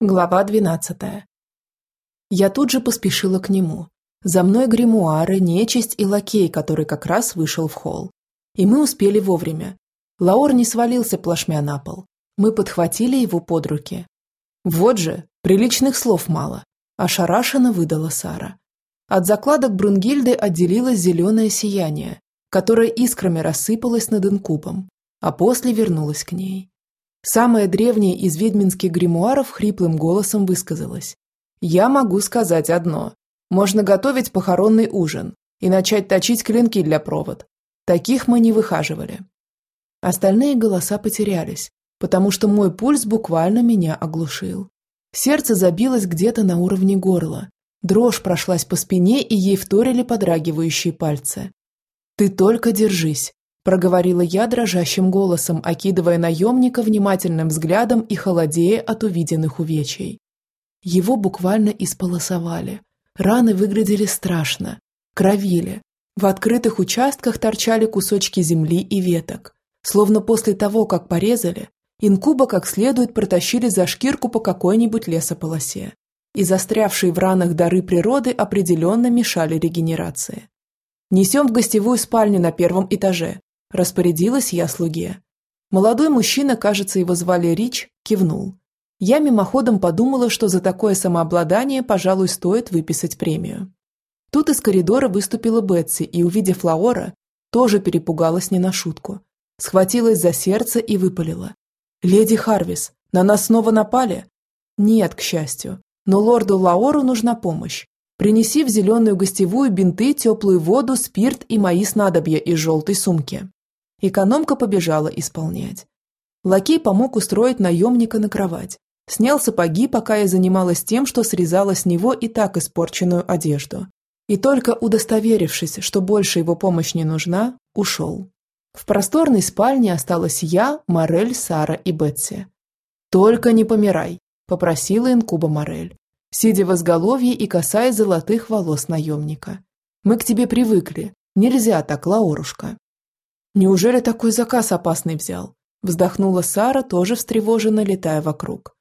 Глава двенадцатая. Я тут же поспешила к нему. За мной гримуары, нечисть и лакей, который как раз вышел в холл. И мы успели вовремя. Лаор не свалился плашмя на пол. Мы подхватили его под руки. Вот же, приличных слов мало. Ошарашенно выдала Сара. От закладок Брунгильды отделилось зеленое сияние, которое искрами рассыпалось над инкубом, а после вернулось к ней. Самая древняя из ведьминских гримуаров хриплым голосом высказалась. «Я могу сказать одно. Можно готовить похоронный ужин и начать точить клинки для провод. Таких мы не выхаживали». Остальные голоса потерялись, потому что мой пульс буквально меня оглушил. Сердце забилось где-то на уровне горла. Дрожь прошлась по спине, и ей вторили подрагивающие пальцы. «Ты только держись проговорила я дрожащим голосом, окидывая наемника внимательным взглядом и холодея от увиденных увечий. Его буквально исполосовали. Раны выглядели страшно, кровили. В открытых участках торчали кусочки земли и веток. Словно после того, как порезали, инкуба как следует протащили за шкирку по какой-нибудь лесополосе. И застрявшие в ранах дары природы определенно мешали регенерации. Несем в гостевую спальню на первом этаже. Распорядилась я слуге. Молодой мужчина, кажется, его звали Рич, кивнул. Я мимоходом подумала, что за такое самообладание, пожалуй, стоит выписать премию. Тут из коридора выступила Бетси и, увидев Лаора, тоже перепугалась не на шутку. Схватилась за сердце и выпалила. «Леди Харвис, на нас снова напали?» «Нет, к счастью. Но лорду Лаору нужна помощь. Принеси в зеленую гостевую бинты, теплую воду, спирт и мои снадобья из желтой сумки». Экономка побежала исполнять. Лакей помог устроить наемника на кровать. Снял сапоги, пока я занималась тем, что срезала с него и так испорченную одежду. И только удостоверившись, что больше его помощь не нужна, ушел. В просторной спальне осталась я, Морель, Сара и Бетси. «Только не помирай», – попросила инкуба Морель, сидя в изголовье и касаясь золотых волос наемника. «Мы к тебе привыкли. Нельзя так, Лаурушка». Неужели такой заказ опасный взял? Вздохнула Сара, тоже встревоженно летая вокруг.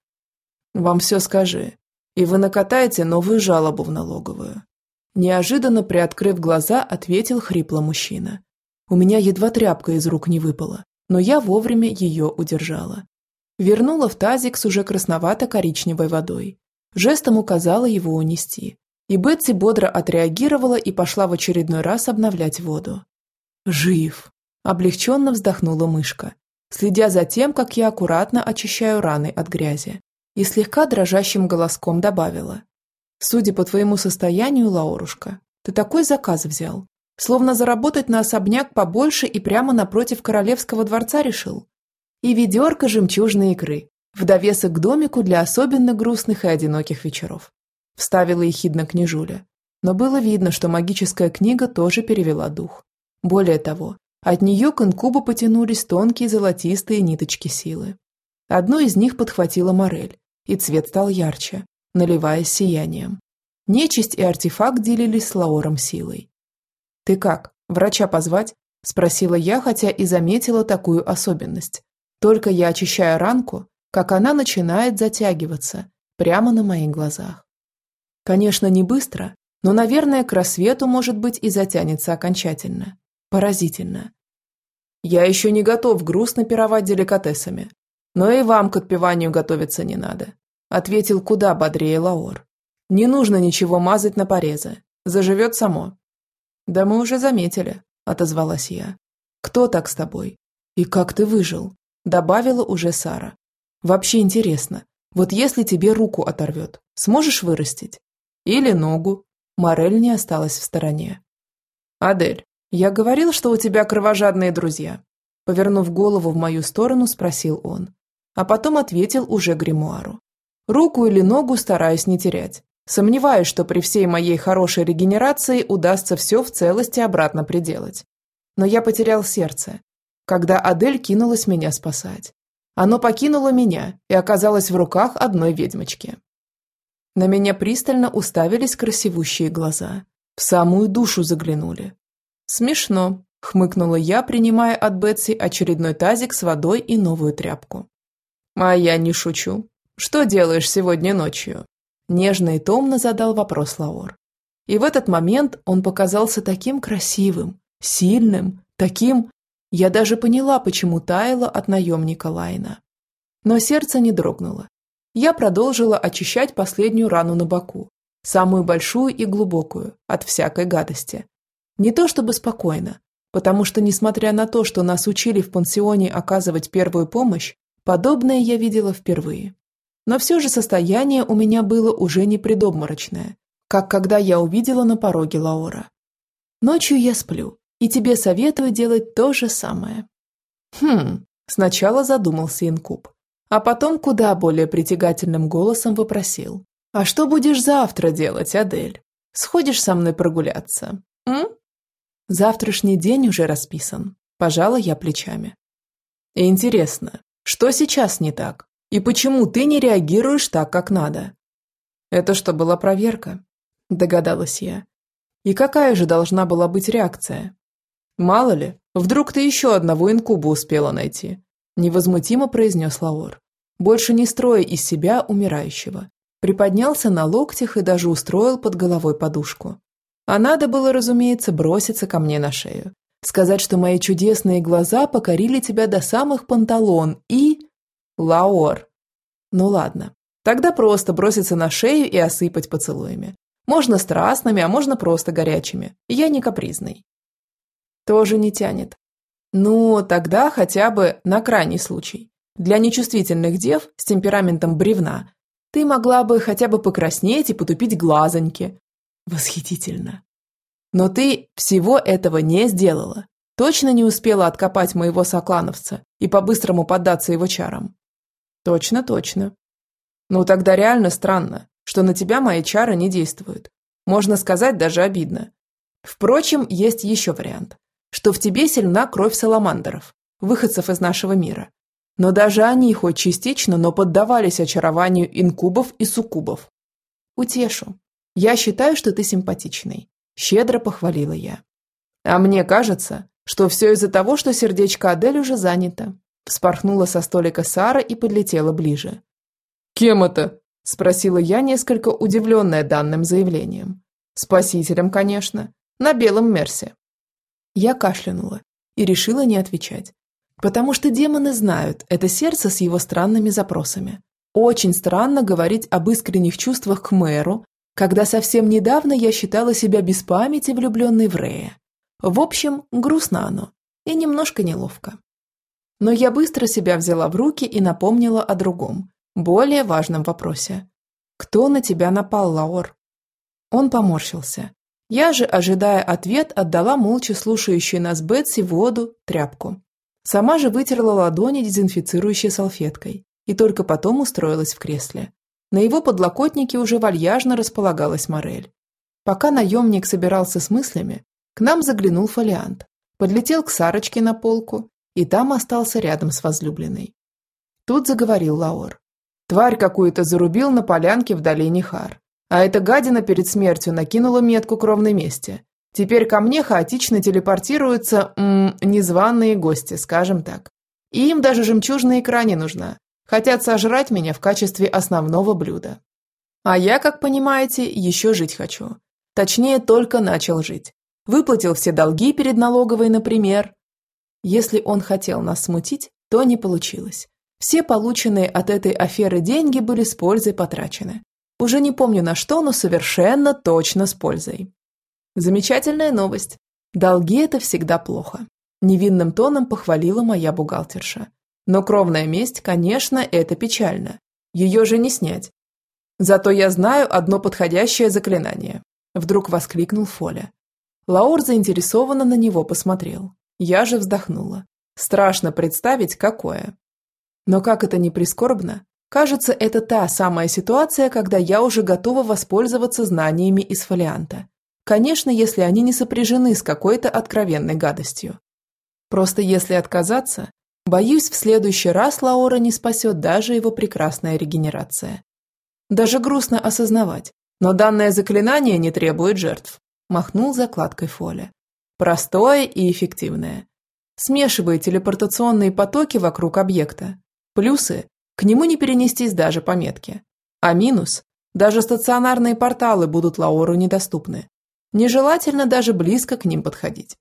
Вам все скажи. И вы накатаете новую жалобу в налоговую. Неожиданно приоткрыв глаза, ответил хрипло мужчина. У меня едва тряпка из рук не выпала, но я вовремя ее удержала. Вернула в тазик с уже красновато-коричневой водой. Жестом указала его унести. И Бетси бодро отреагировала и пошла в очередной раз обновлять воду. «Жив!» Облегченно вздохнула мышка, следя за тем, как я аккуратно очищаю раны от грязи, и слегка дрожащим голоском добавила. «Судя по твоему состоянию, Лаурушка, ты такой заказ взял, словно заработать на особняк побольше и прямо напротив королевского дворца решил. И ведерко жемчужной икры, в довесок к домику для особенно грустных и одиноких вечеров», вставила ехидно княжуля. Но было видно, что магическая книга тоже перевела дух. Более того, от нее к инкубу потянулись тонкие золотистые ниточки силы. Одну из них подхватила Морель, и цвет стал ярче, наливаясь сиянием. Нечисть и артефакт делились с Лаором силой. «Ты как, врача позвать?» – спросила я, хотя и заметила такую особенность. Только я очищаю ранку, как она начинает затягиваться, прямо на моих глазах. Конечно, не быстро, но, наверное, к рассвету, может быть, и затянется окончательно. Поразительно. Я еще не готов грустно пировать деликатесами. Но и вам к отпеванию готовиться не надо», – ответил куда бодрее Лаор. «Не нужно ничего мазать на порезы. Заживет само». «Да мы уже заметили», – отозвалась я. «Кто так с тобой? И как ты выжил?» – добавила уже Сара. «Вообще интересно, вот если тебе руку оторвет, сможешь вырастить? Или ногу?» Морель не осталась в стороне. «Адель, «Я говорил, что у тебя кровожадные друзья», – повернув голову в мою сторону, спросил он. А потом ответил уже гримуару. «Руку или ногу стараюсь не терять. Сомневаюсь, что при всей моей хорошей регенерации удастся все в целости обратно приделать. Но я потерял сердце, когда Адель кинулась меня спасать. Оно покинуло меня и оказалось в руках одной ведьмочки. На меня пристально уставились красивущие глаза. В самую душу заглянули, «Смешно», – хмыкнула я, принимая от Бетси очередной тазик с водой и новую тряпку. «А я не шучу», – что делаешь сегодня ночью?» Нежно и томно задал вопрос Лаор. И в этот момент он показался таким красивым, сильным, таким... Я даже поняла, почему таяла от наемника Лайна. Но сердце не дрогнуло. Я продолжила очищать последнюю рану на боку, самую большую и глубокую, от всякой гадости. Не то чтобы спокойно, потому что, несмотря на то, что нас учили в пансионе оказывать первую помощь, подобное я видела впервые. Но все же состояние у меня было уже не предобморочное, как когда я увидела на пороге Лаора. Ночью я сплю, и тебе советую делать то же самое. Хм, сначала задумался Инкуб, а потом куда более притягательным голосом вопросил. А что будешь завтра делать, Адель? Сходишь со мной прогуляться, м? Завтрашний день уже расписан. Пожала я плечами. Интересно, что сейчас не так? И почему ты не реагируешь так, как надо? Это что, была проверка? Догадалась я. И какая же должна была быть реакция? Мало ли, вдруг ты еще одного инкуба успела найти. Невозмутимо произнес Лаор, больше не строя из себя умирающего. Приподнялся на локтях и даже устроил под головой подушку. А надо было, разумеется, броситься ко мне на шею. Сказать, что мои чудесные глаза покорили тебя до самых панталон и... Лаор. Ну ладно, тогда просто броситься на шею и осыпать поцелуями. Можно страстными, а можно просто горячими. Я не капризный. Тоже не тянет. Ну, тогда хотя бы на крайний случай. Для нечувствительных дев с темпераментом бревна ты могла бы хотя бы покраснеть и потупить глазоньки. Восхитительно. Но ты всего этого не сделала. Точно не успела откопать моего соклановца и по-быстрому поддаться его чарам. Точно, точно. Ну тогда реально странно, что на тебя мои чары не действуют. Можно сказать, даже обидно. Впрочем, есть еще вариант, что в тебе сильна кровь саламандеров, выходцев из нашего мира. Но даже они хоть частично, но поддавались очарованию инкубов и суккубов. Утешу. Я считаю, что ты симпатичный. Щедро похвалила я. А мне кажется, что все из-за того, что сердечко Адель уже занято. Вспорхнула со столика Сара и подлетела ближе. «Кем это?» – спросила я, несколько удивленная данным заявлением. «Спасителем, конечно. На белом Мерсе». Я кашлянула и решила не отвечать. Потому что демоны знают это сердце с его странными запросами. Очень странно говорить об искренних чувствах к мэру, когда совсем недавно я считала себя без памяти влюбленной в Рея. В общем, грустно оно и немножко неловко. Но я быстро себя взяла в руки и напомнила о другом, более важном вопросе. «Кто на тебя напал, Лаор?» Он поморщился. Я же, ожидая ответ, отдала молча слушающей нас Бетси воду, тряпку. Сама же вытерла ладони дезинфицирующей салфеткой и только потом устроилась в кресле. На его подлокотнике уже вальяжно располагалась Морель. Пока наемник собирался с мыслями, к нам заглянул фолиант, подлетел к Сарочке на полку и там остался рядом с возлюбленной. Тут заговорил Лаор. Тварь какую-то зарубил на полянке в долине Хар. А эта гадина перед смертью накинула метку кровной мести. Теперь ко мне хаотично телепортируются м -м, незваные гости, скажем так. И им даже жемчужная икра не нужна. Хотят сожрать меня в качестве основного блюда. А я, как понимаете, еще жить хочу. Точнее, только начал жить. Выплатил все долги перед налоговой, например, если он хотел нас смутить, то не получилось. Все полученные от этой аферы деньги были с пользой потрачены. Уже не помню на что, но совершенно точно с пользой. Замечательная новость. Долги – это всегда плохо. Невинным тоном похвалила моя бухгалтерша. Но кровная месть, конечно, это печально. Ее же не снять. Зато я знаю одно подходящее заклинание. Вдруг воскликнул Фоля. Лаур заинтересованно на него посмотрел. Я же вздохнула. Страшно представить, какое. Но как это ни прискорбно, кажется, это та самая ситуация, когда я уже готова воспользоваться знаниями из фолианта. Конечно, если они не сопряжены с какой-то откровенной гадостью. Просто если отказаться, боюсь, в следующий раз Лаора не спасет даже его прекрасная регенерация. Даже грустно осознавать, но данное заклинание не требует жертв. Махнул закладкой Фоля. Простое и эффективное. Смешивает телепортационные потоки вокруг объекта. Плюсы К нему не перенестись даже по метке. А минус – даже стационарные порталы будут Лаору недоступны. Нежелательно даже близко к ним подходить.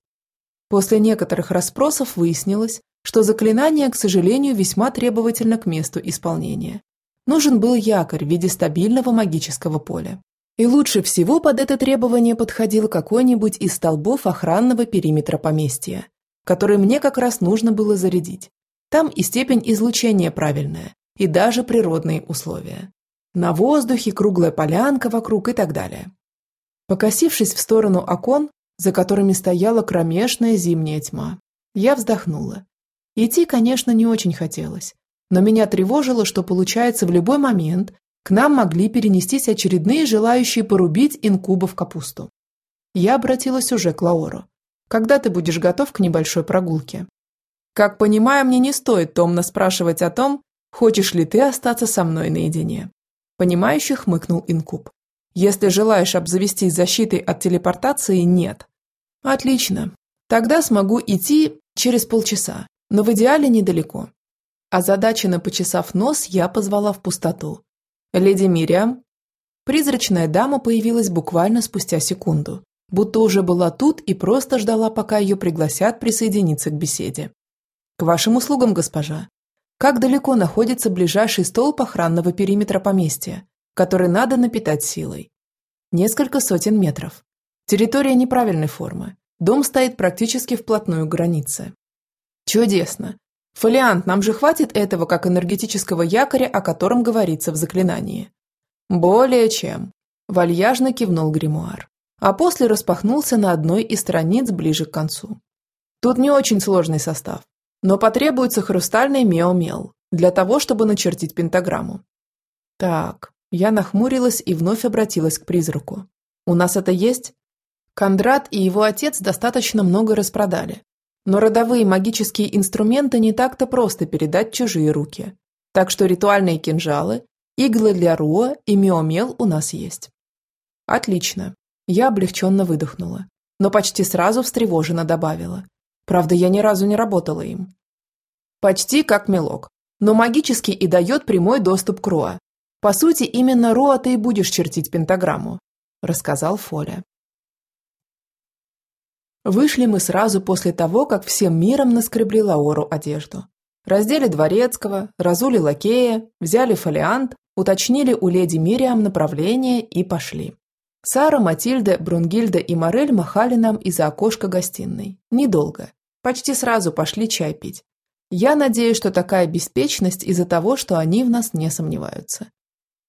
После некоторых расспросов выяснилось, что заклинание, к сожалению, весьма требовательно к месту исполнения. Нужен был якорь в виде стабильного магического поля. И лучше всего под это требование подходил какой-нибудь из столбов охранного периметра поместья, который мне как раз нужно было зарядить. Там и степень излучения правильная, и даже природные условия. На воздухе круглая полянка вокруг и так далее. Покосившись в сторону окон, за которыми стояла кромешная зимняя тьма, я вздохнула. Идти, конечно, не очень хотелось, но меня тревожило, что получается в любой момент к нам могли перенестись очередные желающие порубить инкубов капусту. Я обратилась уже к Лаору. «Когда ты будешь готов к небольшой прогулке?» «Как понимаю, мне не стоит томно спрашивать о том, хочешь ли ты остаться со мной наедине». Понимающе хмыкнул инкуб. «Если желаешь обзавестись защитой от телепортации, нет». «Отлично. Тогда смогу идти через полчаса, но в идеале недалеко». Озадаченно почесав нос, я позвала в пустоту. «Леди Мириам?» Призрачная дама появилась буквально спустя секунду, будто уже была тут и просто ждала, пока ее пригласят присоединиться к беседе. «К вашим услугам, госпожа. Как далеко находится ближайший столб охранного периметра поместья, который надо напитать силой?» «Несколько сотен метров. Территория неправильной формы. Дом стоит практически вплотную к границе». «Чудесно. Фолиант, нам же хватит этого как энергетического якоря, о котором говорится в заклинании. Более чем. Вальяжно кивнул гримуар. А после распахнулся на одной из страниц ближе к концу. Тут не очень сложный состав, но потребуется хрустальный меомел для того, чтобы начертить пентаграмму. Так, я нахмурилась и вновь обратилась к призраку. У нас это есть? Кондрат и его отец достаточно много распродали, но родовые магические инструменты не так-то просто передать чужие руки. Так что ритуальные кинжалы, иглы для руа и миомел у нас есть. Отлично. Я облегченно выдохнула, но почти сразу встревоженно добавила. Правда, я ни разу не работала им. Почти как мелок, но магически и дает прямой доступ к Роа. По сути, именно Роа ты и будешь чертить пентаграмму, рассказал Фоля. Вышли мы сразу после того, как всем миром наскребли Лаору одежду. Раздели дворецкого, разули лакея, взяли фолиант, уточнили у леди Мириам направление и пошли. Сара, Матильда, Брунгильда и Морель махали нам из-за окошка гостиной. Недолго. Почти сразу пошли чай пить. Я надеюсь, что такая беспечность из-за того, что они в нас не сомневаются.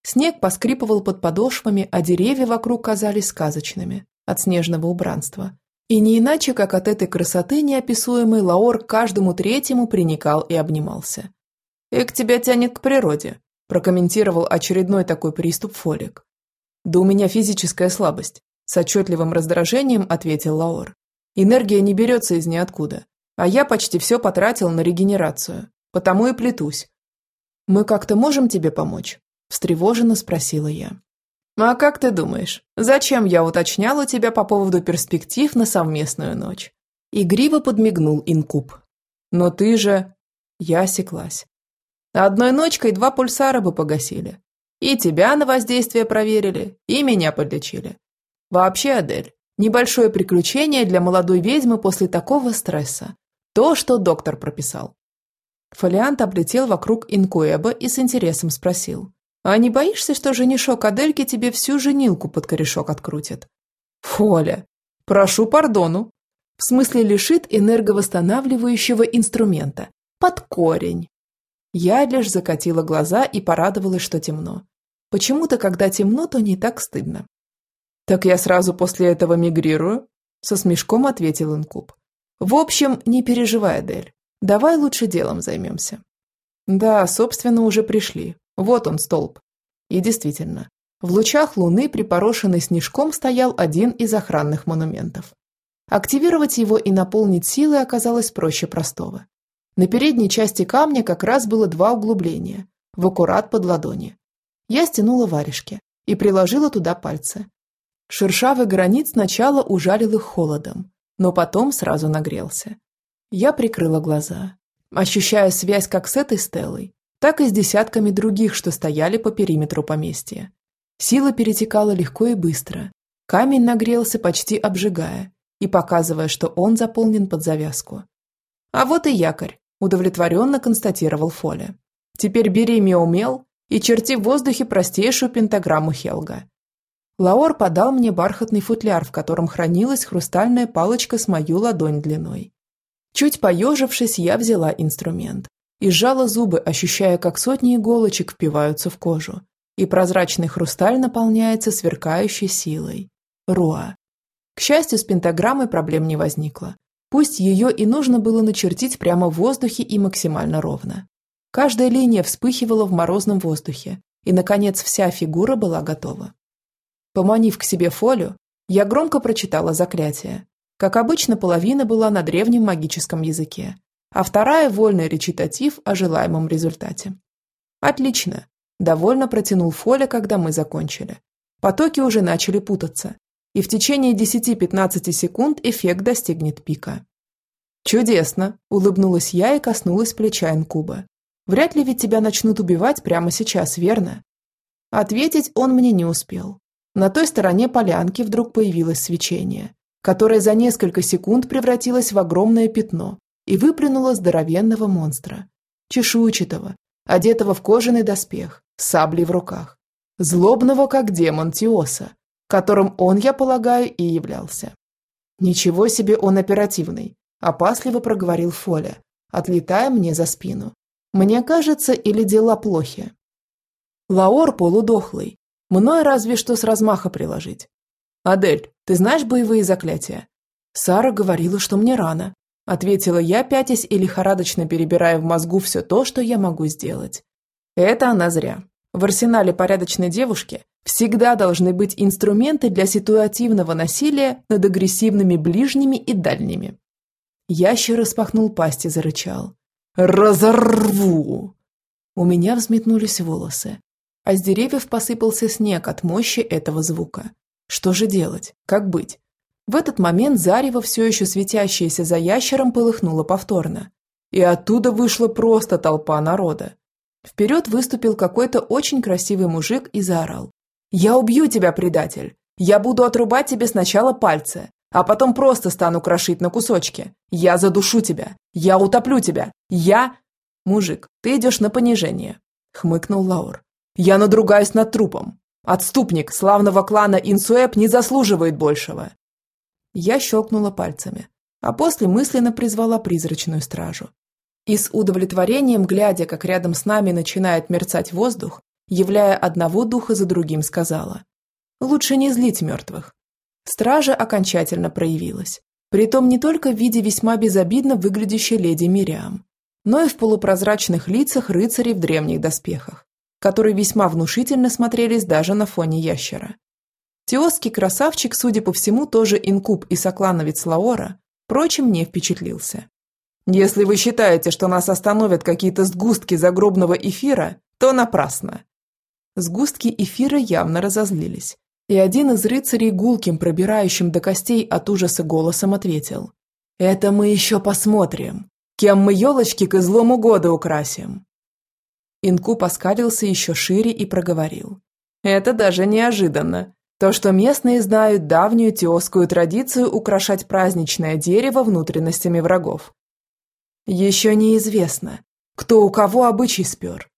Снег поскрипывал под подошвами, а деревья вокруг казались сказочными от снежного убранства. И не иначе, как от этой красоты неописуемый Лаор к каждому третьему приникал и обнимался. «Эк, тебя тянет к природе», – прокомментировал очередной такой приступ Фолик. «Да у меня физическая слабость», – с отчетливым раздражением ответил Лаор. «Энергия не берется из ниоткуда, а я почти все потратил на регенерацию, потому и плетусь». «Мы как-то можем тебе помочь?» – встревоженно спросила я. «А как ты думаешь, зачем я уточнял у тебя по поводу перспектив на совместную ночь?» Игриво подмигнул инкуб. «Но ты же...» Я осеклась. «Одной ночкой два пульсара бы погасили. И тебя на воздействие проверили, и меня подлечили. Вообще, Адель, небольшое приключение для молодой ведьмы после такого стресса. То, что доктор прописал». Фолиант облетел вокруг инкуэба и с интересом спросил. А не боишься, что женишок Адельки тебе всю женилку под корешок открутит? Фоля, прошу пардону. В смысле лишит энерговосстанавливающего инструмента. Под корень. Я лишь закатила глаза и порадовалась, что темно. Почему-то, когда темно, то не так стыдно. «Так я сразу после этого мигрирую?» Со смешком ответил Инкуб. «В общем, не переживай, Адель. Давай лучше делом займемся». «Да, собственно, уже пришли. Вот он, столб. И действительно, в лучах луны, припорошенный снежком, стоял один из охранных монументов. Активировать его и наполнить силой оказалось проще простого. На передней части камня как раз было два углубления, в аккурат под ладони. Я стянула варежки и приложила туда пальцы. Шершавый гранит сначала ужалил их холодом, но потом сразу нагрелся. Я прикрыла глаза, ощущая связь как с этой стелой, так и с десятками других, что стояли по периметру поместья. Сила перетекала легко и быстро. Камень нагрелся, почти обжигая, и показывая, что он заполнен под завязку. «А вот и якорь», – удовлетворенно констатировал Фоля. «Теперь бери меумел и черти в воздухе простейшую пентаграмму Хелга». Лаор подал мне бархатный футляр, в котором хранилась хрустальная палочка с мою ладонь длиной. Чуть поежившись, я взяла инструмент и сжала зубы, ощущая, как сотни иголочек впиваются в кожу, и прозрачный хрусталь наполняется сверкающей силой. Руа. К счастью, с пентаграммой проблем не возникло. Пусть ее и нужно было начертить прямо в воздухе и максимально ровно. Каждая линия вспыхивала в морозном воздухе, и, наконец, вся фигура была готова. Поманив к себе Фолю, я громко прочитала заклятие. Как обычно, половина была на древнем магическом языке, а вторая – вольный речитатив о желаемом результате. «Отлично!» – довольно протянул Фоля, когда мы закончили. Потоки уже начали путаться, и в течение 10-15 секунд эффект достигнет пика. «Чудесно!» – улыбнулась я и коснулась плеча инкуба. «Вряд ли ведь тебя начнут убивать прямо сейчас, верно?» Ответить он мне не успел. На той стороне полянки вдруг появилось свечение, которое за несколько секунд превратилось в огромное пятно и выплюнуло здоровенного монстра. Чешуйчатого, одетого в кожаный доспех, с саблей в руках. Злобного, как демон Тиоса, которым он, я полагаю, и являлся. «Ничего себе он оперативный», – опасливо проговорил Фоля, отлетая мне за спину. «Мне кажется, или дела плохи?» Лаор полудохлый, Мной разве что с размаха приложить. «Адель, ты знаешь боевые заклятия?» «Сара говорила, что мне рано», – ответила я, пятясь и лихорадочно перебирая в мозгу все то, что я могу сделать. Это она зря. В арсенале порядочной девушки всегда должны быть инструменты для ситуативного насилия над агрессивными ближними и дальними. Ящер распахнул пасть и зарычал. «Разорву!» У меня взметнулись волосы а с деревьев посыпался снег от мощи этого звука. Что же делать? Как быть? В этот момент зарево, все еще светящееся за ящером, полыхнуло повторно. И оттуда вышла просто толпа народа. Вперед выступил какой-то очень красивый мужик и заорал. «Я убью тебя, предатель! Я буду отрубать тебе сначала пальцы, а потом просто стану крошить на кусочки. Я задушу тебя! Я утоплю тебя! Я...» «Мужик, ты идешь на понижение», — хмыкнул Лаур. Я надругаюсь над трупом. Отступник славного клана Инсуэп не заслуживает большего. Я щелкнула пальцами, а после мысленно призвала призрачную стражу. И с удовлетворением, глядя, как рядом с нами начинает мерцать воздух, являя одного духа за другим, сказала. Лучше не злить мертвых. Стража окончательно проявилась. Притом не только в виде весьма безобидно выглядящей леди Мириам, но и в полупрозрачных лицах рыцарей в древних доспехах которые весьма внушительно смотрелись даже на фоне ящера. Теосский красавчик, судя по всему, тоже инкуб и соклановец Лаора, впрочем, не впечатлился. «Если вы считаете, что нас остановят какие-то сгустки загробного эфира, то напрасно». Сгустки эфира явно разозлились, и один из рыцарей гулким, пробирающим до костей от ужаса голосом ответил. «Это мы еще посмотрим. Кем мы елочки к излому года украсим?» Инкуб оскалился еще шире и проговорил. «Это даже неожиданно. То, что местные знают давнюю теосскую традицию украшать праздничное дерево внутренностями врагов. Еще неизвестно, кто у кого обычай спер.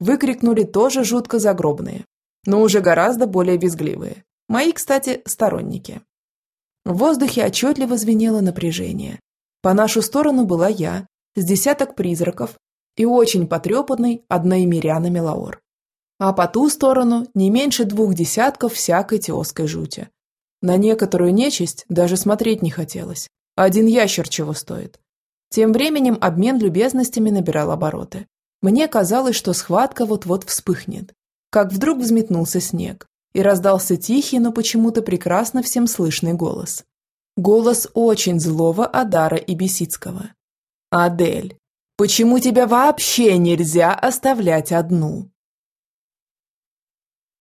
Выкрикнули тоже жутко загробные, но уже гораздо более визгливые. Мои, кстати, сторонники. В воздухе отчетливо звенело напряжение. По нашу сторону была я, с десяток призраков и очень потрепанный одноимерянами Лаор. А по ту сторону не меньше двух десятков всякой теоской жути. На некоторую нечисть даже смотреть не хотелось. Один ящер чего стоит. Тем временем обмен любезностями набирал обороты. Мне казалось, что схватка вот-вот вспыхнет. Как вдруг взметнулся снег, и раздался тихий, но почему-то прекрасно всем слышный голос. Голос очень злого Адара и Бесицкого. «Адель, Почему тебя вообще нельзя оставлять одну?»